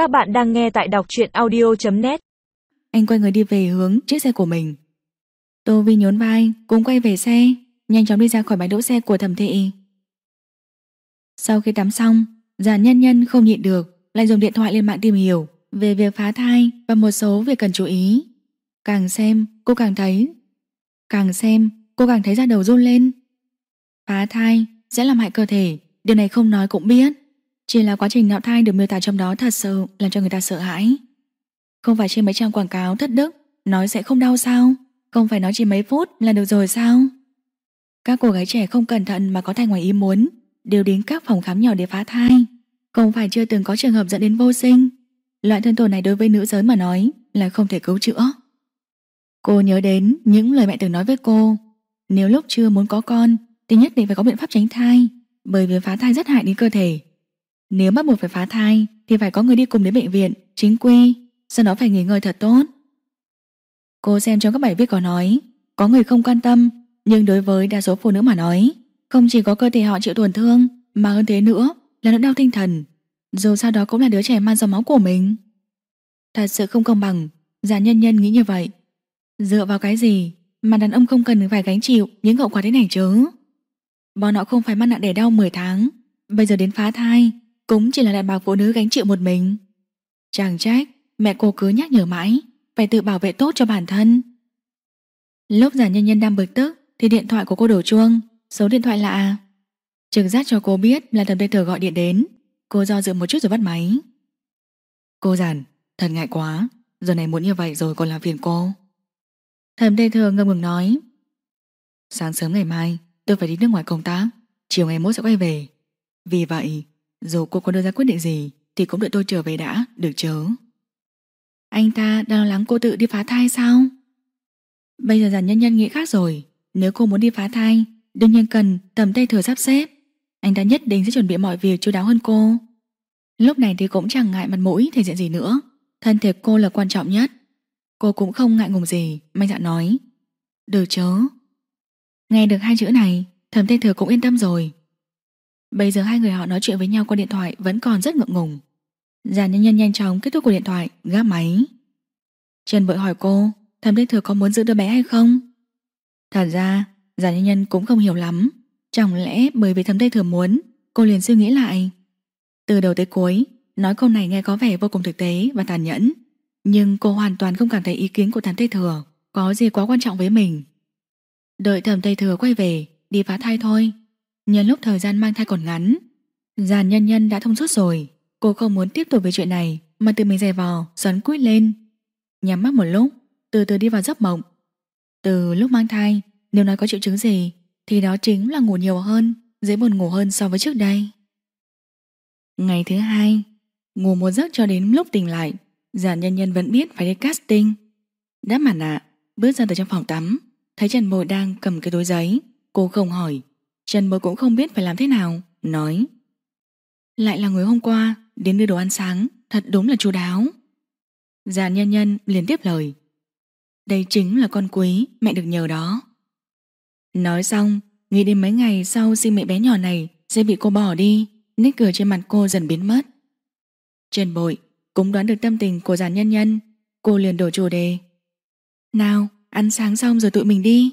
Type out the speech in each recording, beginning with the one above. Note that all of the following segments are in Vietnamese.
Các bạn đang nghe tại đọc truyện audio.net Anh quay người đi về hướng chiếc xe của mình. Tô Vi nhốn vai, Cũng quay về xe, Nhanh chóng đi ra khỏi bãi đỗ xe của thẩm thị. Sau khi tắm xong già nhân nhân không nhịn được, Lại dùng điện thoại lên mạng tìm hiểu Về việc phá thai và một số việc cần chú ý. Càng xem, cô càng thấy, Càng xem, cô càng thấy da đầu run lên. Phá thai sẽ làm hại cơ thể, Điều này không nói cũng biết. Chỉ là quá trình nạo thai được miêu tả trong đó thật sự Làm cho người ta sợ hãi. Không phải trên mấy trang quảng cáo thất đức, Nói sẽ không đau sao? Không phải nói chỉ mấy phút là được rồi sao? Các cô gái trẻ không cẩn thận Mà có thai ngoài ý muốn, Đều đến các phòng khám nhỏ để phá thai. Không phải chưa từng có trường hợp dẫn đến vô sinh. Loại thân tổn này đối với nữ giới mà nói Là không thể cứu chữa. Cô nhớ đến những lời mẹ từng nói với cô, Nếu lúc chưa muốn có con, Thì nhất định phải có biện pháp tránh thai, Bởi vì phá thai rất hại đến cơ thể. Nếu bắt buộc phải phá thai Thì phải có người đi cùng đến bệnh viện Chính quy. Sau đó phải nghỉ ngơi thật tốt. Cô xem trong các bài viết có nói Có người không quan tâm Nhưng đối với đa số phụ nữ mà nói Không chỉ có cơ thể họ chịu tổn thương Mà hơn thế nữa là nỗi đau tinh thần. Dù sao đó cũng là đứa trẻ mang dòng máu của mình. Thật sự không công bằng Giả nhân nhân nghĩ như vậy. Dựa vào cái gì mà đàn ông không cần phải gánh chịu những hậu quả thế này chứ? Bọn họ không phải mang nặng đẻ đau 10 tháng, bây giờ đến phá thai, cũng chỉ là đàn bà phụ nữ gánh chịu một mình. Chẳng trách, mẹ cô cứ nhắc nhở mãi, phải tự bảo vệ tốt cho bản thân. Lúc giả nhân nhân đang bực tức, thì điện thoại của cô đổ chuông, số điện thoại lạ. Trực giác cho cô biết là thầm tê thờ gọi điện đến, cô do dự một chút rồi bắt máy. Cô giản, thật ngại quá, giờ này muốn như vậy rồi còn làm phiền cô. thầm Tê Thừa ngâm ngừng nói Sáng sớm ngày mai tôi phải đi nước ngoài công tác Chiều ngày mốt sẽ quay về Vì vậy dù cô có đưa ra quyết định gì, Thì cũng đợi tôi trở về đã, Được chớ. Anh ta đang lo lắng cô tự đi phá thai sao? Bây giờ giản nhân nhân nghĩ khác rồi. Nếu cô muốn đi phá thai, Đương nhiên cần tầm tay thừa sắp xếp. Anh ta nhất định sẽ chuẩn bị mọi việc chú đáo hơn cô. Lúc này thì cũng chẳng ngại mặt mũi thể diện gì nữa. Thân thể cô là quan trọng nhất. Cô cũng không ngại ngùng gì, Mạnh dạn nói. Được chớ. Nghe được hai chữ này Thẩm Tê Thừa cũng yên tâm rồi. Bây giờ hai người họ nói chuyện với nhau qua điện thoại Vẫn còn rất ngượng ngùng. Giàn nhân nhân nhanh chóng kết thúc cuộc điện thoại, Gác máy. Trần vội hỏi cô, Thẩm Tê Thừa có muốn giữ đứa bé hay không? Thật ra Giàn nhân nhân cũng không hiểu lắm. Chẳng lẽ bởi vì Thẩm Tê Thừa muốn, Cô liền suy nghĩ lại? Từ đầu tới cuối, Nói câu này nghe có vẻ vô cùng thực tế và tàn nhẫn. Nhưng cô hoàn toàn không cảm thấy ý kiến của thẩm Tây Thừa Có gì quá quan trọng với mình. Đợi thẩm Tây Thừa quay về, Đi phá thai thôi. Nhân lúc thời gian mang thai còn ngắn Giàn nhân nhân đã thông suốt rồi. Cô không muốn tiếp tục về chuyện này Mà tự mình dè vò, xoắn quýt lên. Nhắm mắt một lúc, từ từ đi vào giấc mộng. Từ lúc mang thai Nếu nói có triệu chứng gì Thì đó chính là ngủ nhiều hơn Dễ buồn ngủ hơn so với trước đây. Ngày thứ hai Ngủ một giấc cho đến lúc tỉnh lại Giản nhân nhân vẫn biết phải đi casting. Đáp mặt nạ Bước ra từ trong phòng tắm Thấy Trần Bồi đang cầm cái túi giấy Cô không hỏi. Trần Bối cũng không biết phải làm thế nào. Nói, Lại là người hôm qua, Đến đưa đồ ăn sáng, Thật đúng là chu đáo. Già nhân nhân liền tiếp lời, Đây chính là con quý, mẹ được nhờ đó. Nói xong Nghĩ đến mấy ngày sau sinh mẹ bé nhỏ này Sẽ bị cô bỏ đi, Nét cười trên mặt cô dần biến mất. Trần Bội cũng đoán được tâm tình của già nhân nhân, Cô liền đổi chủ đề. Nào, ăn sáng xong rồi tụi mình đi.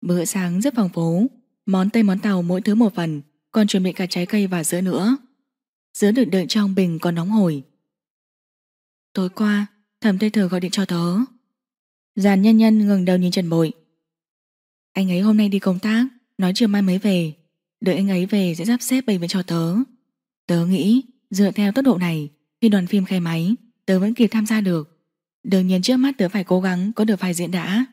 Bữa sáng rất phong phú Món tây món tàu mỗi thứ một phần, Còn chuẩn bị cả trái cây và sữa nữa. Sữa được đợi trong bình còn nóng hổi. Tối qua, Thẩm Tây Thừa gọi điện cho tớ. Giàn nhân nhân ngừng đầu nhìn Trần Bội. Anh ấy hôm nay đi công tác, Nói chiều mai mới về. Đợi anh ấy về sẽ sắp xếp bệnh viện cho tớ. Tớ nghĩ, dựa theo tốc độ này, khi đoàn phim khai máy, Tớ vẫn kịp tham gia được. Đương nhiên trước mắt tớ phải cố gắng có được vài diễn đã.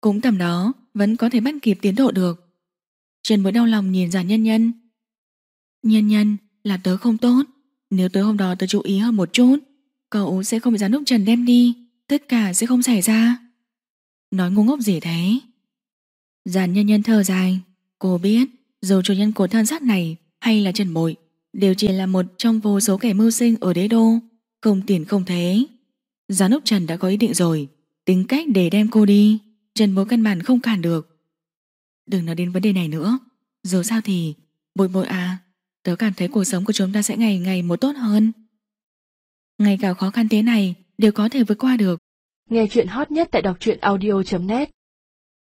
Cũng tầm đó, Vẫn có thể bắt kịp tiến độ được. Trần mới đau lòng nhìn giả nhân nhân. Nhân nhân là tớ không tốt. Nếu tối hôm đó tớ chú ý hơn một chút Cậu sẽ không bị giám đốc Trần đem đi. Tất cả sẽ không xảy ra. Nói ngu ngốc gì thế? Giàn nhân nhân thở dài. Cô biết dù chủ nhân của thân xác này Hay là Trần Bội đều chỉ là một trong vô số kẻ mưu sinh ở đế đô, không tiền không thế. Giám đốc Trần đã có ý định rồi, tính cách để đem cô đi, Trần bội căn bản không cản được. Đừng nói đến vấn đề này nữa, dù sao thì, bội bội à, tớ cảm thấy cuộc sống của chúng ta sẽ ngày ngày một tốt hơn. Ngay cả khó khăn thế này đều có thể vượt qua được. Nghe chuyện hot nhất tại đọc truyện audio.net